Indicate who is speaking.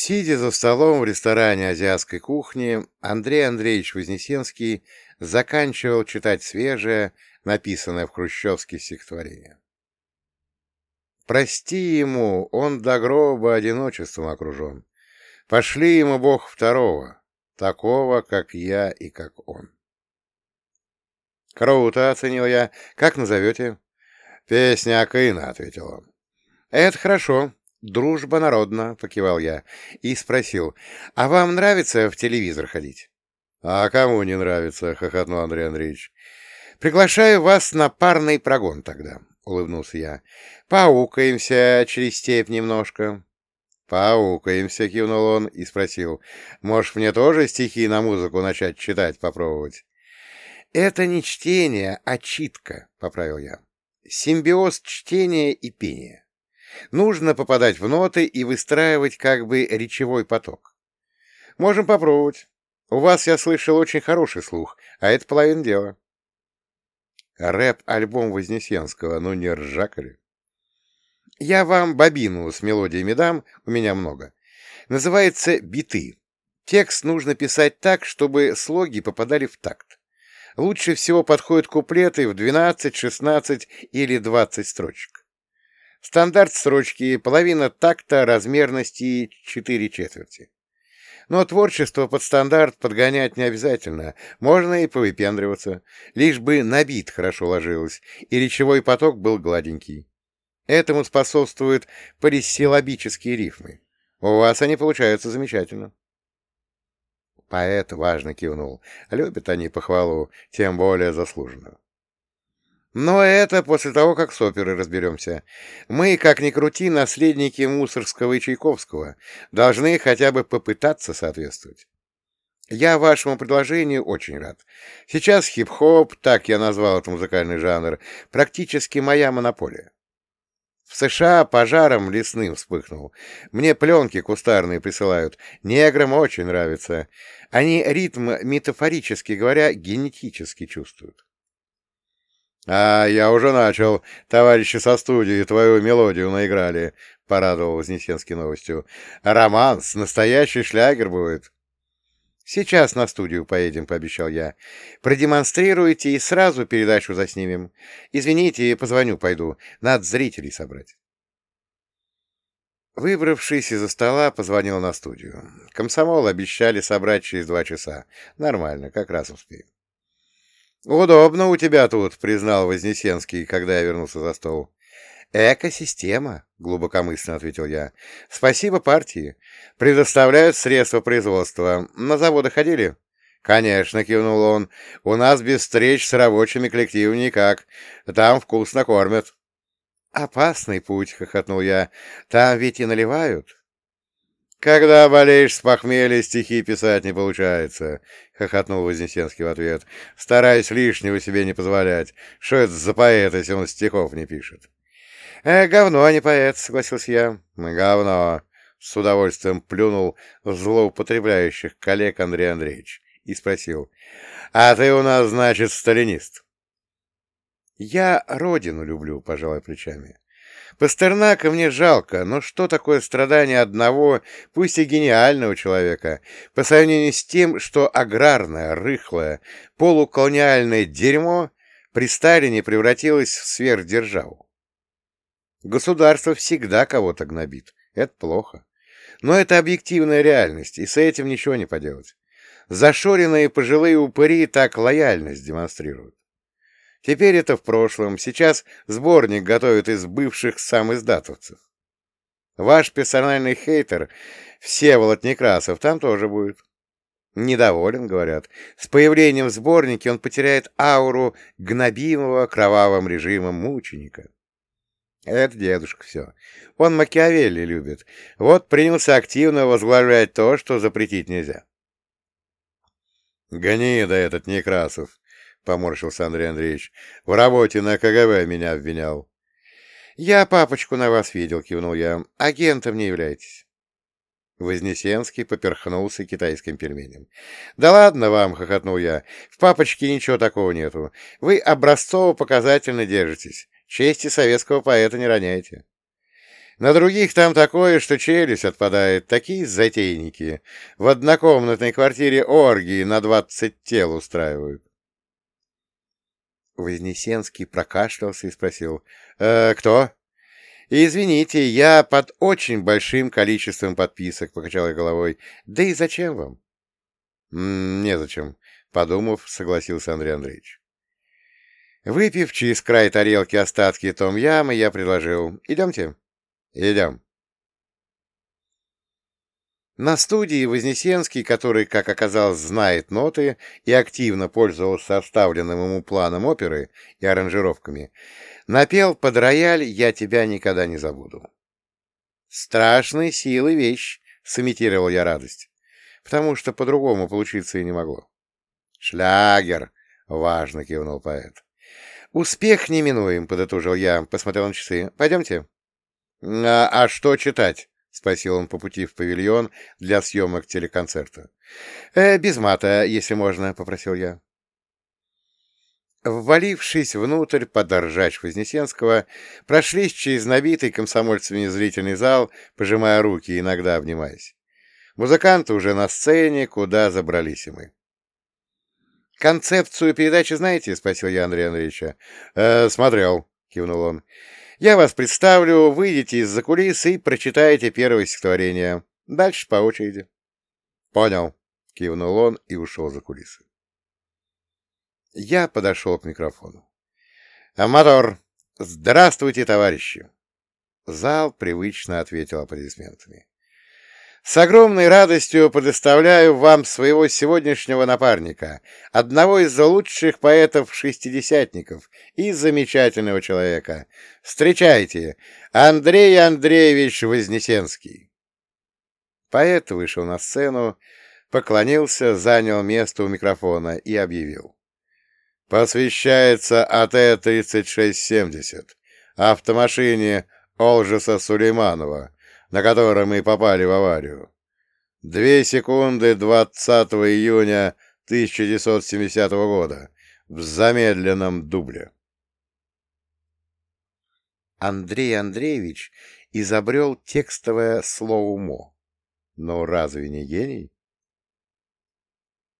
Speaker 1: Сидя за столом в ресторане азиатской кухни, Андрей Андреевич Вознесенский заканчивал читать свежее, написанное в хрущевских стихотворение. «Прости ему, он до гроба одиночеством окружен. Пошли ему Бог второго, такого, как я и как он». «Круто», — оценил я. «Как назовете?» «Песня Акына», — ответил он. «Это хорошо. Дружба народна», — покивал я и спросил. «А вам нравится в телевизор ходить?» «А кому не нравится?» — хохотнул Андрей Андреевич. «Приглашаю вас на парный прогон тогда», — улыбнулся я. «Поукаемся через степь немножко». «Поукаемся», — кивнул он и спросил. «Может, мне тоже стихи на музыку начать читать, попробовать?» «Это не чтение, а читка», — поправил я симбиоз чтения и пения. Нужно попадать в ноты и выстраивать как бы речевой поток. Можем попробовать. У вас, я слышал, очень хороший слух, а это половина дела. Рэп-альбом Вознесенского, ну не ржака ли? Я вам бобину с мелодиями дам, у меня много. Называется «Биты». Текст нужно писать так, чтобы слоги попадали в такт. Лучше всего подходят куплеты в 12, 16 или 20 строчек. Стандарт строчки – половина такта размерности 4 четверти. Но творчество под стандарт подгонять не обязательно, можно и повыпендриваться, лишь бы на бит хорошо ложилось, и речевой поток был гладенький. Этому способствуют полисиллабические рифмы. У вас они получаются замечательно. Поэт важно кивнул. Любят они похвалу, тем более заслуженную. Но это после того, как с оперой разберемся. Мы, как ни крути, наследники Мусорского и Чайковского, должны хотя бы попытаться соответствовать. Я вашему предложению очень рад. Сейчас хип-хоп, так я назвал этот музыкальный жанр, практически моя монополия. В США пожаром лесным вспыхнул. Мне пленки кустарные присылают. Неграм очень нравится. Они ритм, метафорически говоря, генетически чувствуют. — А, я уже начал. Товарищи со студии твою мелодию наиграли, — порадовал Вознесенский новостью. — Романс, настоящий шлягер будет. «Сейчас на студию поедем», — пообещал я. «Продемонстрируйте и сразу передачу заснимем. Извините, позвоню, пойду. Надо зрителей собрать». Выбравшись из-за стола, позвонил на студию. Комсомол обещали собрать через два часа. Нормально, как раз успеем. «Удобно у тебя тут», — признал Вознесенский, когда я вернулся за стол. «Экосистема», — глубокомысленно ответил я. «Спасибо партии. Предоставляют средства производства. На заводы ходили?» «Конечно», — кивнул он. «У нас без встреч с рабочими коллективами никак. Там вкусно кормят». «Опасный путь», — хохотнул я. «Там ведь и наливают». «Когда болеешь с похмелья, стихи писать не получается», — хохотнул Вознесенский в ответ. «Стараюсь лишнего себе не позволять. Что это за поэт, если он стихов не пишет?» «Э, говно, а не поэт», — согласился я. «Говно», — с удовольствием плюнул злоупотребляющих коллег Андрей Андреевич и спросил. «А ты у нас, значит, сталинист?» «Я родину люблю», — пожалуй плечами. Пастернака мне жалко, но что такое страдание одного, пусть и гениального человека, по сравнению с тем, что аграрное, рыхлое, полуколониальное дерьмо при Сталине превратилось в сверхдержаву? Государство всегда кого-то гнобит. Это плохо. Но это объективная реальность, и с этим ничего не поделать. Зашоренные пожилые упыри так лояльность демонстрируют. Теперь это в прошлом, сейчас сборник готовят из бывших сам издатовцев. Ваш персональный хейтер, Всеволод Некрасов, там тоже будет. Недоволен, говорят. С появлением в он потеряет ауру гнобимого кровавым режимом мученика. Это дедушка все. Он Макиавелли любит. Вот принялся активно возглавлять то, что запретить нельзя. «Гнида этот Некрасов!» — поморщился Андрей Андреевич. «В работе на КГБ меня обвинял». «Я папочку на вас видел», — кивнул я. «Агентом не являетесь». Вознесенский поперхнулся китайским пельменем. «Да ладно вам!» — хохотнул я. «В папочке ничего такого нету. Вы образцово-показательно держитесь. Чести советского поэта не роняйте. На других там такое, что челюсть отпадает. Такие затейники. В однокомнатной квартире оргии на двадцать тел устраивают. Вознесенский прокашлялся и спросил. «Э, «Кто?» «Извините, я под очень большим количеством подписок», — покачал я головой. «Да и зачем вам?» «Незачем», — подумав, согласился Андрей Андреевич. Выпив через край тарелки остатки том-ямы, я предложил. «Идемте». «Идем». На студии Вознесенский, который, как оказалось, знает ноты и активно пользовался оставленным ему планом оперы и аранжировками, напел под рояль «Я тебя никогда не забуду». «Страшной силы вещь», — сымитировал я радость, потому что по-другому получиться и не могло. «Шлягер», — важно кивнул поэт. «Успех неминуем», — подытожил я, посмотрел на часы. «Пойдемте». «А, «А что читать?» — спросил он по пути в павильон для съемок телеконцерта. «Э, «Без мата, если можно», — попросил я. Ввалившись внутрь под ржач Вознесенского, прошлись через набитый комсомольцами зрительный зал, пожимая руки, иногда обнимаясь. Музыканты уже на сцене, куда забрались и мы. «Концепцию передачи знаете?» — спросил я Андрея Андреевича. «Э, «Смотрел», — кивнул он. Я вас представлю, выйдете из-за кулис и прочитаете первое стихотворение. Дальше по очереди. — Понял, — кивнул он и ушел за кулисы. Я подошел к микрофону. «Аматор! Здравствуйте, товарищи!» Зал привычно ответил аплодисментами. С огромной радостью предоставляю вам своего сегодняшнего напарника, одного из лучших поэтов-шестидесятников и замечательного человека. Встречайте, Андрей Андреевич Вознесенский. Поэт вышел на сцену, поклонился, занял место у микрофона и объявил. Посвящается АТ-3670, автомашине Олжеса Сулейманова, на котором мы попали в аварию. Две секунды 20 июня 1970 года в замедленном дубле. Андрей Андреевич изобрел текстовое слово «мо». Но разве не гений?